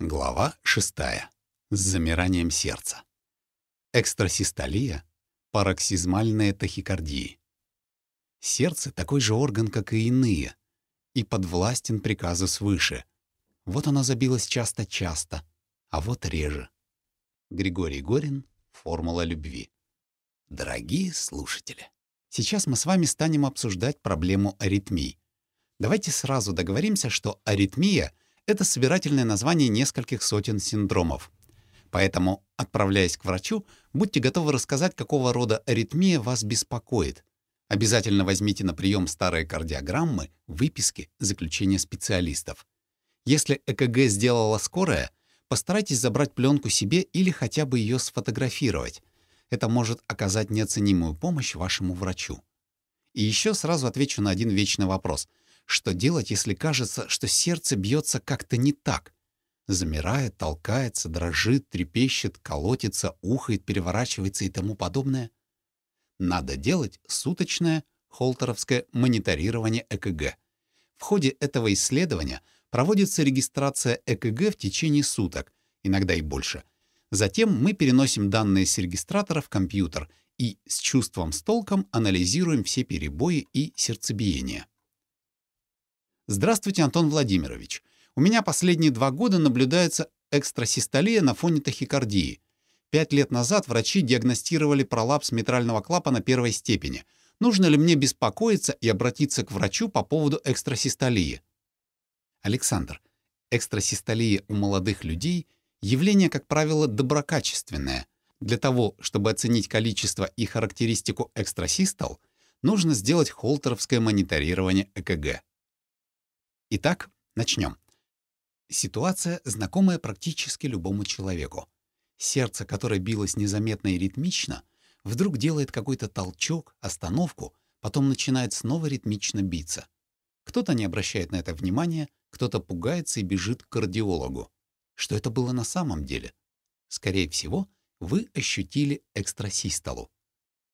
Глава 6. С замиранием сердца. Экстрасистолия — пароксизмальная тахикардия. Сердце — такой же орган, как и иные, и подвластен приказу свыше. Вот оно забилось часто-часто, а вот реже. Григорий Горин «Формула любви». Дорогие слушатели, сейчас мы с вами станем обсуждать проблему аритмий. Давайте сразу договоримся, что аритмия — это собирательное название нескольких сотен синдромов. Поэтому, отправляясь к врачу, будьте готовы рассказать, какого рода аритмия вас беспокоит. Обязательно возьмите на прием старые кардиограммы, выписки, заключения специалистов. Если ЭКГ сделала скорая, постарайтесь забрать пленку себе или хотя бы ее сфотографировать. Это может оказать неоценимую помощь вашему врачу. И еще сразу отвечу на один вечный вопрос — что делать, если кажется, что сердце бьется как-то не так? Замирает, толкается, дрожит, трепещет, колотится, ухает, переворачивается и тому подобное? Надо делать суточное холтеровское мониторирование ЭКГ. В ходе этого исследования проводится регистрация ЭКГ в течение суток, иногда и больше. Затем мы переносим данные с регистратора в компьютер и с чувством с толком анализируем все перебои и сердцебиение. Здравствуйте, Антон Владимирович. У меня последние два года наблюдается экстрасистолия на фоне тахикардии. Пять лет назад врачи диагностировали пролапс митрального клапана первой степени. Нужно ли мне беспокоиться и обратиться к врачу по поводу экстрасистолии? Александр, экстрасистолия у молодых людей — явление, как правило, доброкачественное. Для того, чтобы оценить количество и характеристику экстрасистол, нужно сделать холтеровское мониторирование ЭКГ. Итак, начнем. Ситуация, знакомая практически любому человеку. Сердце, которое билось незаметно и ритмично, вдруг делает какой-то толчок, остановку, потом начинает снова ритмично биться. Кто-то не обращает на это внимания, кто-то пугается и бежит к кардиологу. Что это было на самом деле? Скорее всего, вы ощутили экстрасистолу.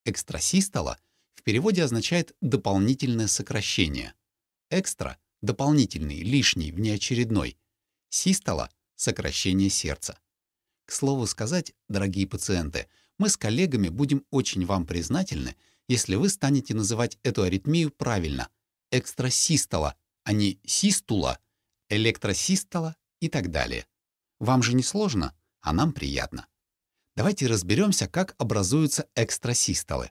Экстрасистола в переводе означает «дополнительное сокращение». Экстра — дополнительный, лишний, внеочередной. Систола — сокращение сердца. К слову сказать, дорогие пациенты, мы с коллегами будем очень вам признательны, если вы станете называть эту аритмию правильно — экстрасистола, а не систула, электросистола и так далее. Вам же не сложно, а нам приятно. Давайте разберемся, как образуются экстрасистолы.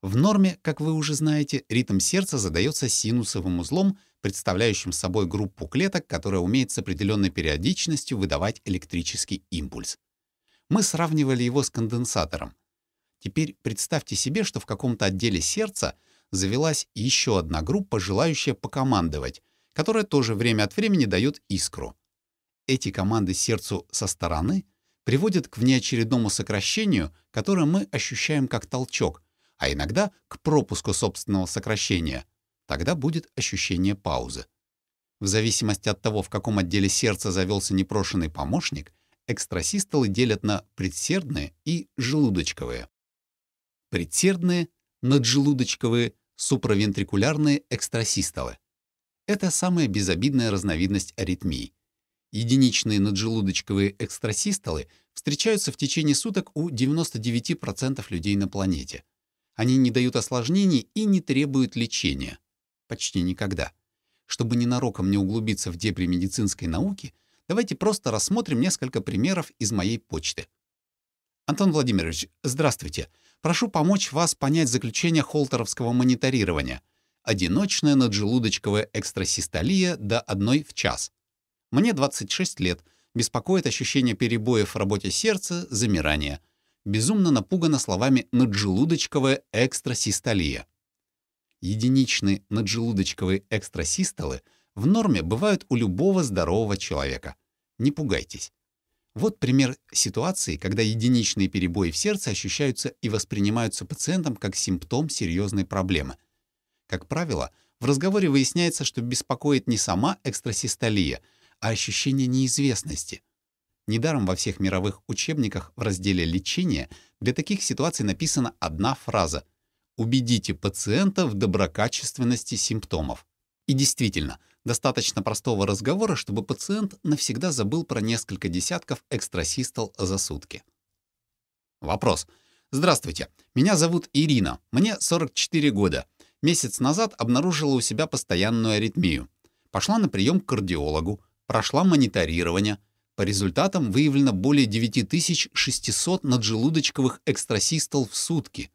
В норме, как вы уже знаете, ритм сердца задается синусовым узлом, представляющим собой группу клеток, которая умеет с определенной периодичностью выдавать электрический импульс. Мы сравнивали его с конденсатором. Теперь представьте себе, что в каком-то отделе сердца завелась еще одна группа, желающая покомандовать, которая тоже время от времени дает искру. Эти команды сердцу со стороны приводят к внеочередному сокращению, которое мы ощущаем как толчок — а иногда к пропуску собственного сокращения. Тогда будет ощущение паузы. В зависимости от того, в каком отделе сердца завелся непрошенный помощник, экстрасистолы делят на предсердные и желудочковые. Предсердные, наджелудочковые, суправентрикулярные экстрасистолы. Это самая безобидная разновидность аритмии. Единичные наджелудочковые экстрасистолы встречаются в течение суток у 99% людей на планете. Они не дают осложнений и не требуют лечения. Почти никогда. Чтобы ненароком не углубиться в дебри медицинской науки, давайте просто рассмотрим несколько примеров из моей почты. Антон Владимирович, здравствуйте. Прошу помочь вас понять заключение холтеровского мониторирования. Одиночная наджелудочковая экстрасистолия до одной в час. Мне 26 лет. Беспокоит ощущение перебоев в работе сердца, замирания безумно напугана словами «наджелудочковая экстрасистолия». Единичные наджелудочковые экстрасистолы в норме бывают у любого здорового человека. Не пугайтесь. Вот пример ситуации, когда единичные перебои в сердце ощущаются и воспринимаются пациентом как симптом серьезной проблемы. Как правило, в разговоре выясняется, что беспокоит не сама экстрасистолия, а ощущение неизвестности, Недаром во всех мировых учебниках в разделе «Лечение» для таких ситуаций написана одна фраза «Убедите пациента в доброкачественности симптомов». И действительно, Достаточно простого разговора, чтобы пациент навсегда забыл про несколько десятков экстрасистол за сутки. Вопрос. Здравствуйте. Меня зовут Ирина. Мне 44 года. Месяц назад обнаружила у себя постоянную аритмию. Пошла на прием к кардиологу, прошла мониторирование. По результатам выявлено более 9600 наджелудочковых экстрасистол в сутки.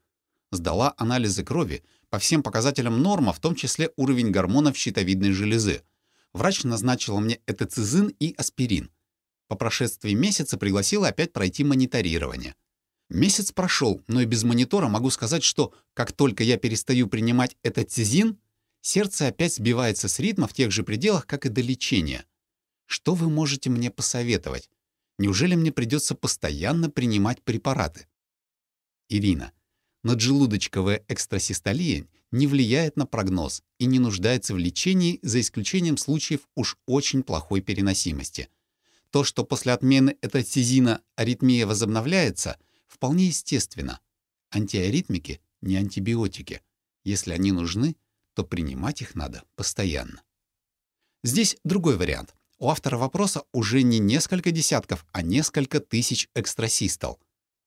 Сдала анализы крови, по всем показателям норма, в том числе уровень гормонов щитовидной железы. Врач назначила мне этоцизин и аспирин. По прошествии месяца пригласила опять пройти мониторирование. Месяц прошел, но и без монитора могу сказать, что как только я перестаю принимать этоцизин, сердце опять сбивается с ритма в тех же пределах, как и до лечения. Что вы можете мне посоветовать? Неужели мне придется постоянно принимать препараты? Ирина. Наджелудочковая экстрасистолия не влияет на прогноз и не нуждается в лечении за исключением случаев уж очень плохой переносимости. То, что после отмены этатизина аритмия возобновляется, вполне естественно. Антиаритмики — не антибиотики. Если они нужны, то принимать их надо постоянно. Здесь другой вариант. У автора вопроса уже не несколько десятков, а несколько тысяч экстрасистол.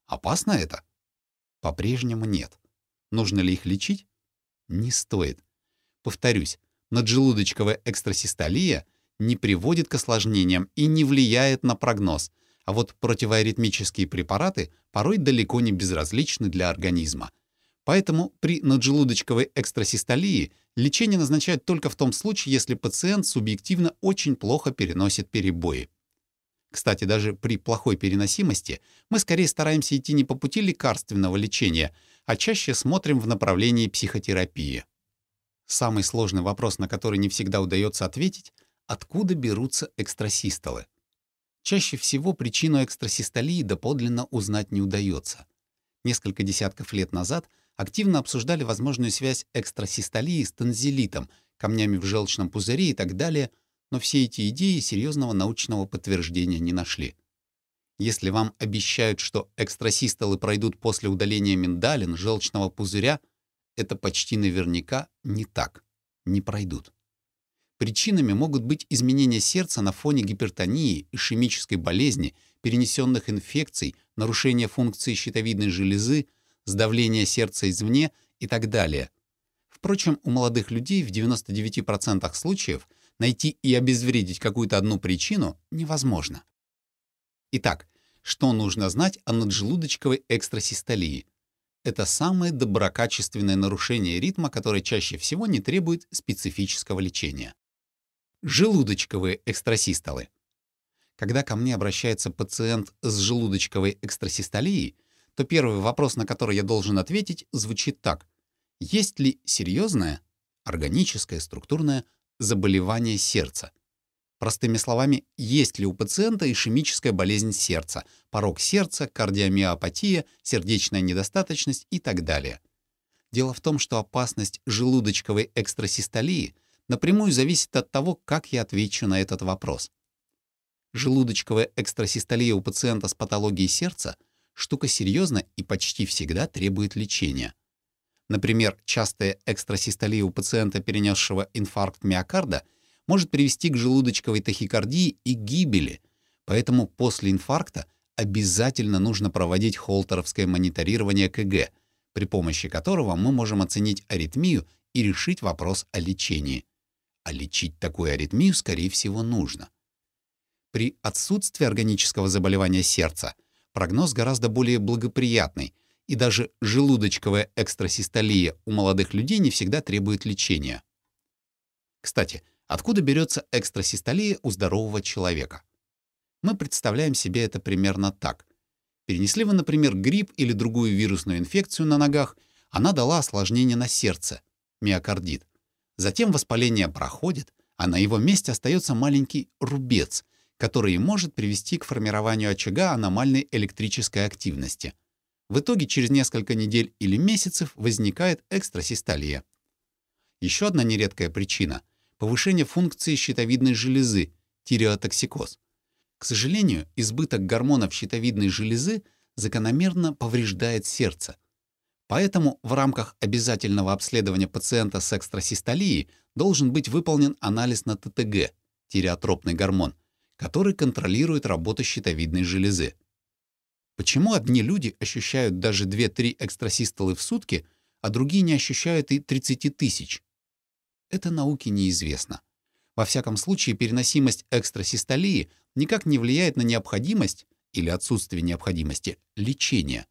Опасно это? По-прежнему нет. Нужно ли их лечить? Не стоит. Повторюсь, наджелудочковая экстрасистолия не приводит к осложнениям и не влияет на прогноз, а вот противоаритмические препараты порой далеко не безразличны для организма. Поэтому при наджелудочковой экстрасистолии лечение назначают только в том случае, если пациент субъективно очень плохо переносит перебои. Кстати, даже при плохой переносимости мы скорее стараемся идти не по пути лекарственного лечения, а чаще смотрим в направлении психотерапии. Самый сложный вопрос, на который не всегда удается ответить — откуда берутся экстрасистолы? Чаще всего причину экстрасистолии доподлинно узнать не удается. Несколько десятков лет назад активно обсуждали возможную связь экстрасистолии с танзелитом, камнями в желчном пузыре и так далее — но все эти идеи серьезного научного подтверждения не нашли. Если вам обещают, что экстрасистолы пройдут после удаления миндалин, желчного пузыря, это почти наверняка не так, не пройдут. Причинами могут быть изменения сердца на фоне гипертонии, ишемической болезни, перенесенных инфекций, нарушения функции щитовидной железы, сдавления сердца извне и так далее. Впрочем, у молодых людей в 99% случаев найти и обезвредить какую-то одну причину невозможно. Итак, что нужно знать о наджелудочковой экстрасистолии? Это самое доброкачественное нарушение ритма, которое чаще всего не требует специфического лечения. Желудочковые экстрасистолы. Когда ко мне обращается пациент с желудочковой экстрасистолией, то первый вопрос, на который я должен ответить, звучит так. Есть ли серьезное, органическое, структурное заболевание сердца. Простыми словами, есть ли у пациента ишемическая болезнь сердца, порог сердца, кардиомиопатия, сердечная недостаточность и так далее. Дело в том, что опасность желудочковой экстрасистолии напрямую зависит от того, как я отвечу на этот вопрос. Желудочковая экстрасистолия у пациента с патологией сердца — штука серьезная и почти всегда требует лечения. Например, частая экстрасистолия у пациента, перенесшего инфаркт миокарда, может привести к желудочковой тахикардии и гибели, поэтому после инфаркта обязательно нужно проводить холтеровское мониторирование КГ, при помощи которого мы можем оценить аритмию и решить вопрос о лечении. А лечить такую аритмию, скорее всего, нужно. При отсутствии органического заболевания сердца прогноз гораздо более благоприятный — и даже желудочковая экстрасистолия у молодых людей не всегда требует лечения. Кстати, откуда берется экстрасистолия у здорового человека? Мы представляем себе это примерно так. Перенесли вы, например, грипп или другую вирусную инфекцию на ногах, она дала осложнение на сердце, миокардит. Затем воспаление проходит, а на его месте остается маленький рубец, который может привести к формированию очага аномальной электрической активности — в итоге через несколько недель или месяцев возникает экстрасистолия. Еще одна нередкая причина — повышение функции щитовидной железы, тиреотоксикоз. К сожалению, избыток гормонов щитовидной железы закономерно повреждает сердце. Поэтому в рамках обязательного обследования пациента с экстрасистолией должен быть выполнен анализ на ТТГ, тиреотропный гормон, который контролирует работу щитовидной железы. Почему одни люди ощущают даже 2-3 экстрасистолы в сутки, а другие не ощущают и 30 тысяч? Это науке неизвестно. Во всяком случае, переносимость экстрасистолии никак не влияет на необходимость или отсутствие необходимости лечения.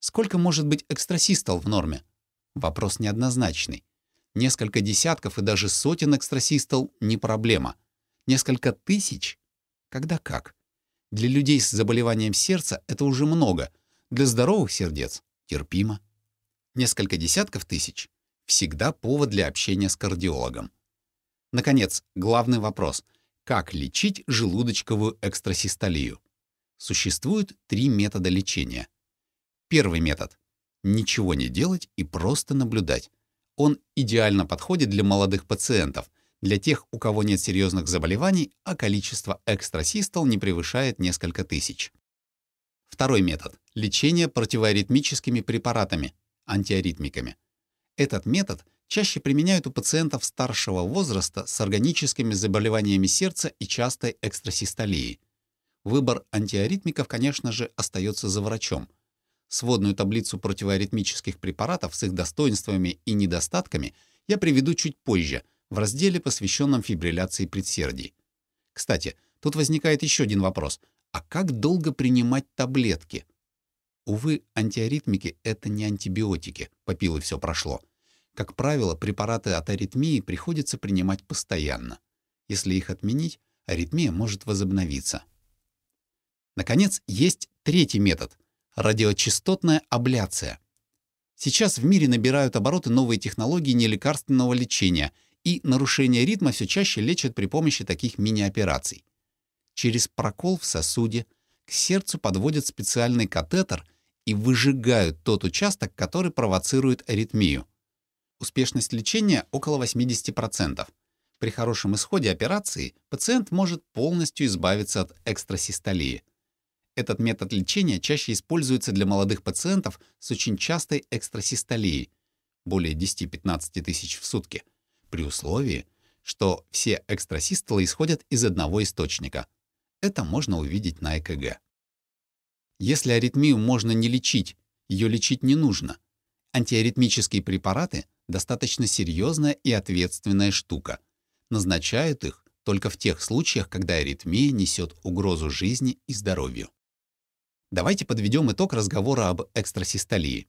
Сколько может быть экстрасистол в норме? Вопрос неоднозначный. Несколько десятков и даже сотен экстрасистол — не проблема. Несколько тысяч — когда как. Для людей с заболеванием сердца это уже много, для здоровых сердец — терпимо. Несколько десятков тысяч — всегда повод для общения с кардиологом. Наконец, главный вопрос — как лечить желудочковую экстрасистолию? Существует три метода лечения. Первый метод — ничего не делать и просто наблюдать. Он идеально подходит для молодых пациентов, для тех, у кого нет серьезных заболеваний, а количество экстрасистол не превышает несколько тысяч. Второй метод — лечение противоаритмическими препаратами, антиаритмиками. Этот метод чаще применяют у пациентов старшего возраста с органическими заболеваниями сердца и частой экстрасистолией. Выбор антиаритмиков, конечно же, остается за врачом. Сводную таблицу противоаритмических препаратов с их достоинствами и недостатками я приведу чуть позже — в разделе, посвященном фибрилляции предсердий. Кстати, тут возникает еще один вопрос. А как долго принимать таблетки? Увы, антиаритмики — это не антибиотики, попил и все прошло. Как правило, препараты от аритмии приходится принимать постоянно. Если их отменить, аритмия может возобновиться. Наконец, есть третий метод — радиочастотная абляция. Сейчас в мире набирают обороты новые технологии нелекарственного лечения — и нарушение ритма все чаще лечат при помощи таких мини-операций. Через прокол в сосуде к сердцу подводят специальный катетер и выжигают тот участок, который провоцирует аритмию. Успешность лечения около 80%. При хорошем исходе операции пациент может полностью избавиться от экстрасистолии. Этот метод лечения чаще используется для молодых пациентов с очень частой экстрасистолией, более 10-15 тысяч в сутки – при условии, что все экстрасистолы исходят из одного источника. Это можно увидеть на ЭКГ. Если аритмию можно не лечить, ее лечить не нужно. Антиаритмические препараты — достаточно серьезная и ответственная штука. Назначают их только в тех случаях, когда аритмия несет угрозу жизни и здоровью. Давайте подведем итог разговора об экстрасистолии.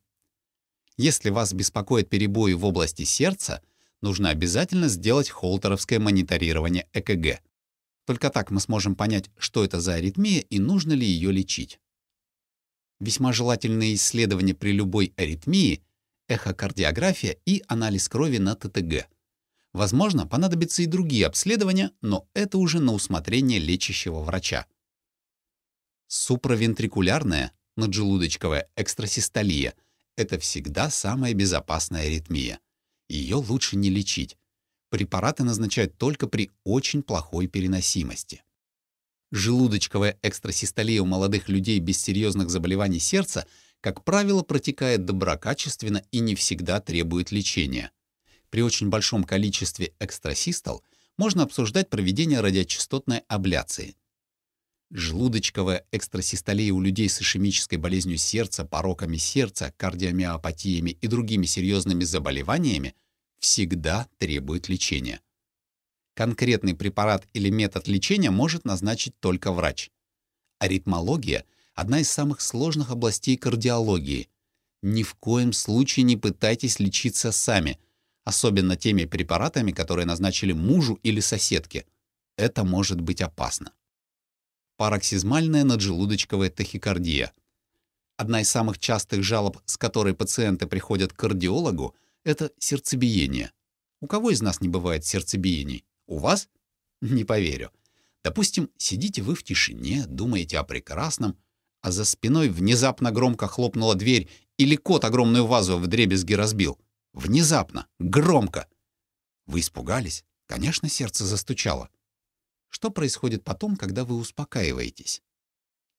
Если вас беспокоят перебои в области сердца — нужно обязательно сделать холтеровское мониторирование ЭКГ. Только так мы сможем понять, что это за аритмия и нужно ли ее лечить. Весьма желательные исследования при любой аритмии — эхокардиография и анализ крови на ТТГ. Возможно, понадобятся и другие обследования, но это уже на усмотрение лечащего врача. Суправентрикулярная, наджелудочковая экстрасистолия — это всегда самая безопасная аритмия ее лучше не лечить. Препараты назначают только при очень плохой переносимости. Желудочковая экстрасистолия у молодых людей без серьезных заболеваний сердца, как правило, протекает доброкачественно и не всегда требует лечения. При очень большом количестве экстрасистол можно обсуждать проведение радиочастотной абляции. Желудочковая экстрасистолия у людей с ишемической болезнью сердца, пороками сердца, кардиомиопатиями и другими серьезными заболеваниями всегда требует лечения. Конкретный препарат или метод лечения может назначить только врач. Аритмология — одна из самых сложных областей кардиологии. Ни в коем случае не пытайтесь лечиться сами, особенно теми препаратами, которые назначили мужу или соседке. Это может быть опасно пароксизмальная наджелудочковая тахикардия. Одна из самых частых жалоб, с которой пациенты приходят к кардиологу, это сердцебиение. У кого из нас не бывает сердцебиений? У вас? Не поверю. Допустим, сидите вы в тишине, думаете о прекрасном, а за спиной внезапно громко хлопнула дверь или кот огромную вазу в дребезги разбил. Внезапно, громко. Вы испугались? Конечно, сердце застучало. Что происходит потом, когда вы успокаиваетесь?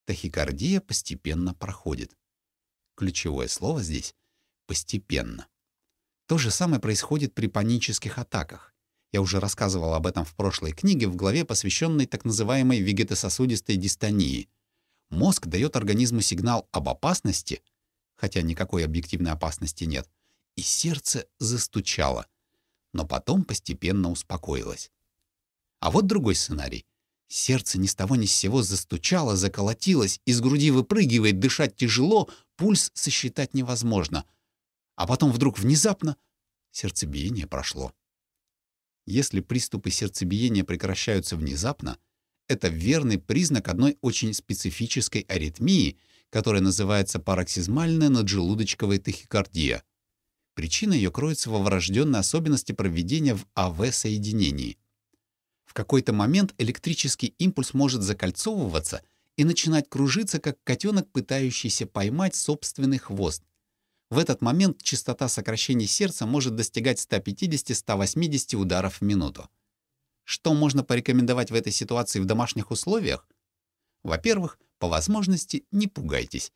Тахикардия постепенно проходит. Ключевое слово здесь — постепенно. То же самое происходит при панических атаках. Я уже рассказывал об этом в прошлой книге в главе, посвященной так называемой вегетососудистой дистонии. Мозг дает организму сигнал об опасности, хотя никакой объективной опасности нет, и сердце застучало, но потом постепенно успокоилось. А вот другой сценарий. Сердце ни с того ни с сего застучало, заколотилось, из груди выпрыгивает, дышать тяжело, пульс сосчитать невозможно. А потом вдруг внезапно сердцебиение прошло. Если приступы сердцебиения прекращаются внезапно, это верный признак одной очень специфической аритмии, которая называется пароксизмальная наджелудочковая тахикардия. Причина ее кроется во врожденной особенности проведения в АВ-соединении. Какой-то момент электрический импульс может закольцовываться и начинать кружиться, как котенок, пытающийся поймать собственный хвост. В этот момент частота сокращения сердца может достигать 150-180 ударов в минуту. Что можно порекомендовать в этой ситуации в домашних условиях? Во-первых, по возможности не пугайтесь.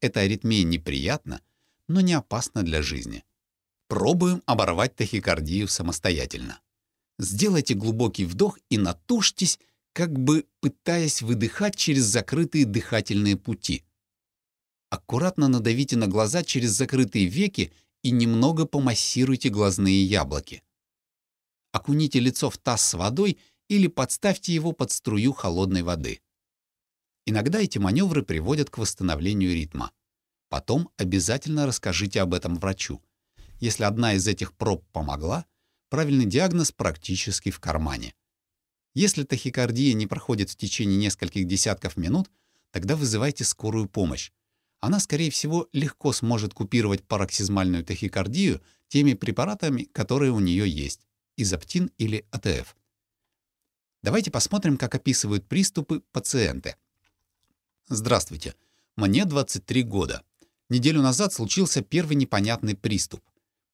Эта аритмия неприятна, но не опасна для жизни. Пробуем оборвать тахикардию самостоятельно. Сделайте глубокий вдох и натужьтесь, как бы пытаясь выдыхать через закрытые дыхательные пути. Аккуратно надавите на глаза через закрытые веки и немного помассируйте глазные яблоки окуните лицо в таз с водой или подставьте его под струю холодной воды. Иногда эти маневры приводят к восстановлению ритма. Потом обязательно расскажите об этом врачу. Если одна из этих проб помогла, правильный диагноз практически в кармане. Если тахикардия не проходит в течение нескольких десятков минут, тогда вызывайте скорую помощь. Она, скорее всего, легко сможет купировать пароксизмальную тахикардию теми препаратами, которые у нее есть изоптин или АТФ. Давайте посмотрим, как описывают приступы пациенты. Здравствуйте. Мне 23 года. Неделю назад случился первый непонятный приступ.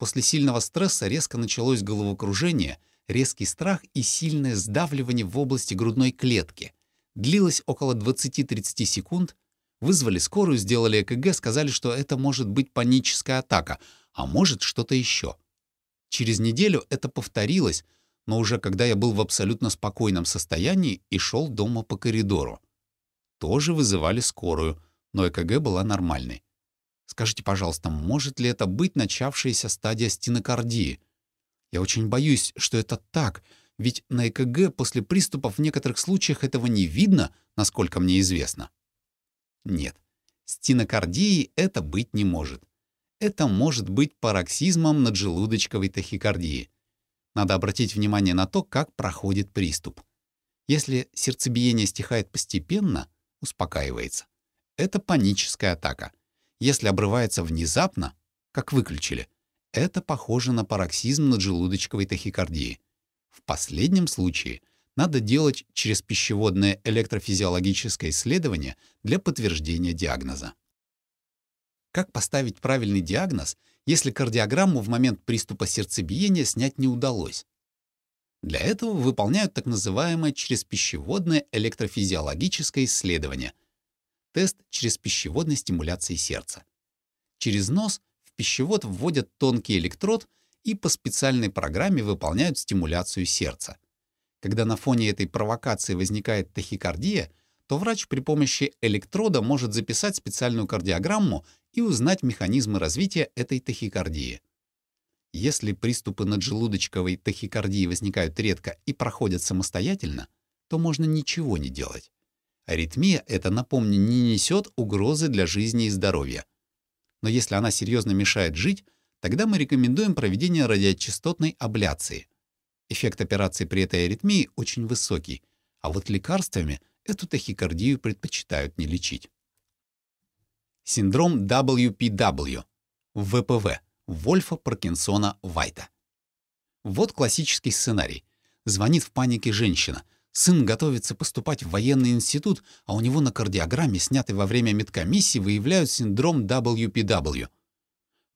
После сильного стресса резко началось головокружение, резкий страх и сильное сдавливание в области грудной клетки. Длилось около 20-30 секунд. Вызвали скорую, сделали ЭКГ, сказали, что это может быть паническая атака, а может что-то еще. Через неделю это повторилось, но уже когда я был в абсолютно спокойном состоянии и шел дома по коридору. Тоже вызывали скорую, но ЭКГ была нормальной. Скажите, пожалуйста, может ли это быть начавшаяся стадия стенокардии? Я очень боюсь, что это так, ведь на ЭКГ после приступов в некоторых случаях этого не видно, насколько мне известно. Нет, стенокардии это быть не может это может быть пароксизмом наджелудочковой тахикардии. Надо обратить внимание на то, как проходит приступ. Если сердцебиение стихает постепенно, успокаивается. Это паническая атака. Если обрывается внезапно, как выключили, это похоже на пароксизм наджелудочковой тахикардии. В последнем случае надо делать через пищеводное электрофизиологическое исследование для подтверждения диагноза. Как поставить правильный диагноз, если кардиограмму в момент приступа сердцебиения снять не удалось? Для этого выполняют так называемое черезпищеводное электрофизиологическое исследование — тест через пищеводной стимуляции сердца. Через нос в пищевод вводят тонкий электрод и по специальной программе выполняют стимуляцию сердца. Когда на фоне этой провокации возникает тахикардия, то врач при помощи электрода может записать специальную кардиограмму и узнать механизмы развития этой тахикардии. Если приступы наджелудочковой тахикардии возникают редко и проходят самостоятельно, то можно ничего не делать. Аритмия, это, напомню, не несет угрозы для жизни и здоровья. Но если она серьезно мешает жить, тогда мы рекомендуем проведение радиочастотной абляции. Эффект операции при этой аритмии очень высокий, а вот лекарствами эту тахикардию предпочитают не лечить. Синдром WPW, ВПВ, Вольфа Паркинсона Вайта. Вот классический сценарий. Звонит в панике женщина. Сын готовится поступать в военный институт, а у него на кардиограмме, снятой во время медкомиссии, выявляют синдром WPW.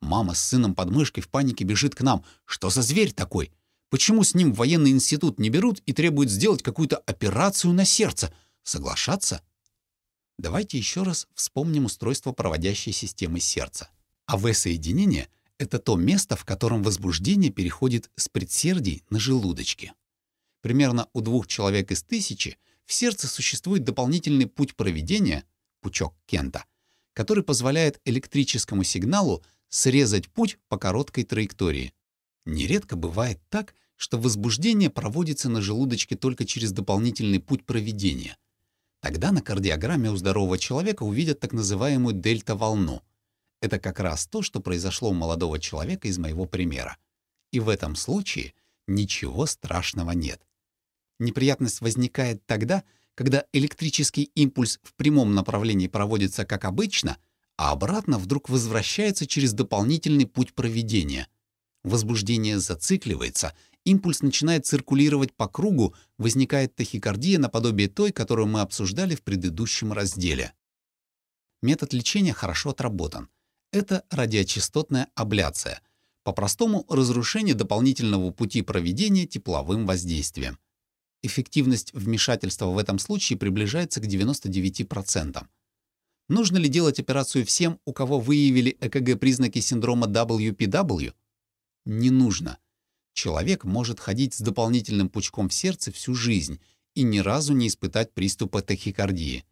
Мама с сыном под мышкой в панике бежит к нам. Что за зверь такой? Почему с ним в военный институт не берут и требуют сделать какую-то операцию на сердце? Соглашаться? Давайте еще раз вспомним устройство проводящей системы сердца. АВ-соединение это то место, в котором возбуждение переходит с предсердий на желудочки. Примерно у двух человек из тысячи в сердце существует дополнительный путь проведения, пучок Кента, который позволяет электрическому сигналу срезать путь по короткой траектории. Нередко бывает так, что возбуждение проводится на желудочке только через дополнительный путь проведения. Тогда на кардиограмме у здорового человека увидят так называемую дельта-волну. Это как раз то, что произошло у молодого человека из моего примера. И в этом случае ничего страшного нет. Неприятность возникает тогда, когда электрический импульс в прямом направлении проводится как обычно, а обратно вдруг возвращается через дополнительный путь проведения. Возбуждение зацикливается, импульс начинает циркулировать по кругу, возникает тахикардия наподобие той, которую мы обсуждали в предыдущем разделе. Метод лечения хорошо отработан. Это радиочастотная абляция. По-простому, разрушение дополнительного пути проведения тепловым воздействием. Эффективность вмешательства в этом случае приближается к 99%. Нужно ли делать операцию всем, у кого выявили ЭКГ-признаки синдрома WPW? Не нужно. Человек может ходить с дополнительным пучком в сердце всю жизнь и ни разу не испытать приступа тахикардии.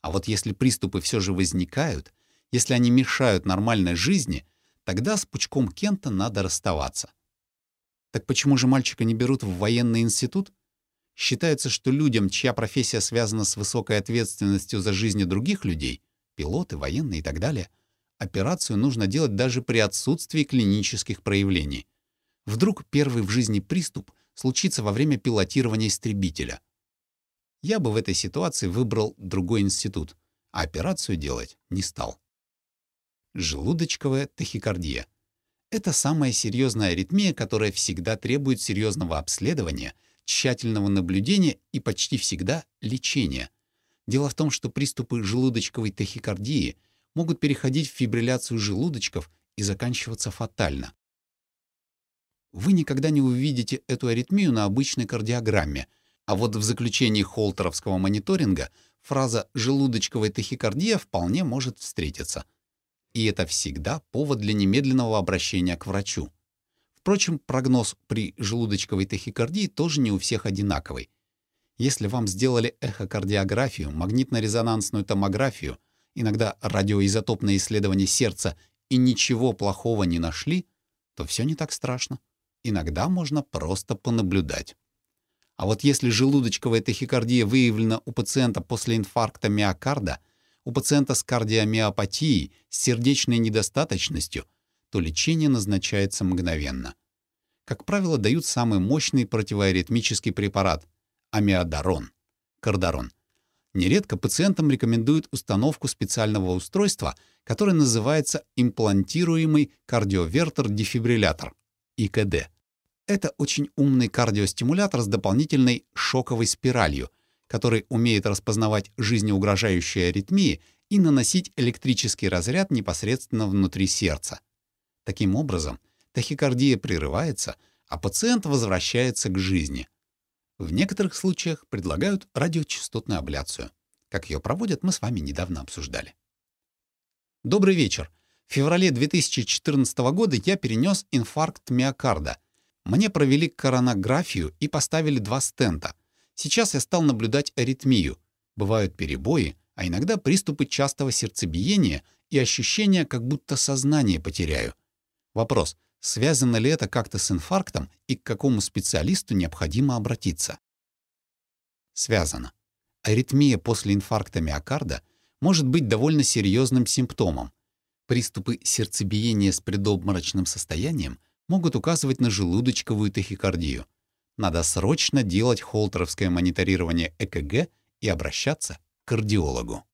А вот если приступы все же возникают, если они мешают нормальной жизни, тогда с пучком Кента надо расставаться. Так почему же мальчика не берут в военный институт? Считается, что людям, чья профессия связана с высокой ответственностью за жизни других людей, пилоты, военные и так далее, операцию нужно делать даже при отсутствии клинических проявлений. Вдруг первый в жизни приступ случится во время пилотирования истребителя. Я бы в этой ситуации выбрал другой институт, а операцию делать не стал. Желудочковая тахикардия. Это самая серьезная аритмия, которая всегда требует серьезного обследования, тщательного наблюдения и почти всегда лечения. Дело в том, что приступы желудочковой тахикардии могут переходить в фибрилляцию желудочков и заканчиваться фатально. Вы никогда не увидите эту аритмию на обычной кардиограмме, а вот в заключении холтеровского мониторинга фраза «желудочковая тахикардия» вполне может встретиться. И это всегда повод для немедленного обращения к врачу. Впрочем, прогноз при желудочковой тахикардии тоже не у всех одинаковый. Если вам сделали эхокардиографию, магнитно-резонансную томографию, иногда радиоизотопное исследование сердца и ничего плохого не нашли, то все не так страшно. Иногда можно просто понаблюдать. А вот если желудочковая тахикардия выявлена у пациента после инфаркта миокарда, у пациента с кардиомиопатией, с сердечной недостаточностью, то лечение назначается мгновенно. Как правило, дают самый мощный противоаритмический препарат — амиодарон, кардарон. Нередко пациентам рекомендуют установку специального устройства, которое называется имплантируемый кардиовертер-дефибриллятор — ИКД. Это очень умный кардиостимулятор с дополнительной шоковой спиралью, который умеет распознавать жизнеугрожающие аритмии и наносить электрический разряд непосредственно внутри сердца. Таким образом, тахикардия прерывается, а пациент возвращается к жизни. В некоторых случаях предлагают радиочастотную абляцию. Как ее проводят, мы с вами недавно обсуждали. Добрый вечер. В феврале 2014 года я перенес инфаркт миокарда. Мне провели коронографию и поставили два стента. Сейчас я стал наблюдать аритмию. Бывают перебои, а иногда приступы частого сердцебиения и ощущение, как будто сознание потеряю. Вопрос, связано ли это как-то с инфарктом и к какому специалисту необходимо обратиться? Связано. Аритмия после инфаркта миокарда может быть довольно серьезным симптомом. Приступы сердцебиения с предобморочным состоянием могут указывать на желудочковую тахикардию. Надо срочно делать холтеровское мониторирование ЭКГ и обращаться к кардиологу.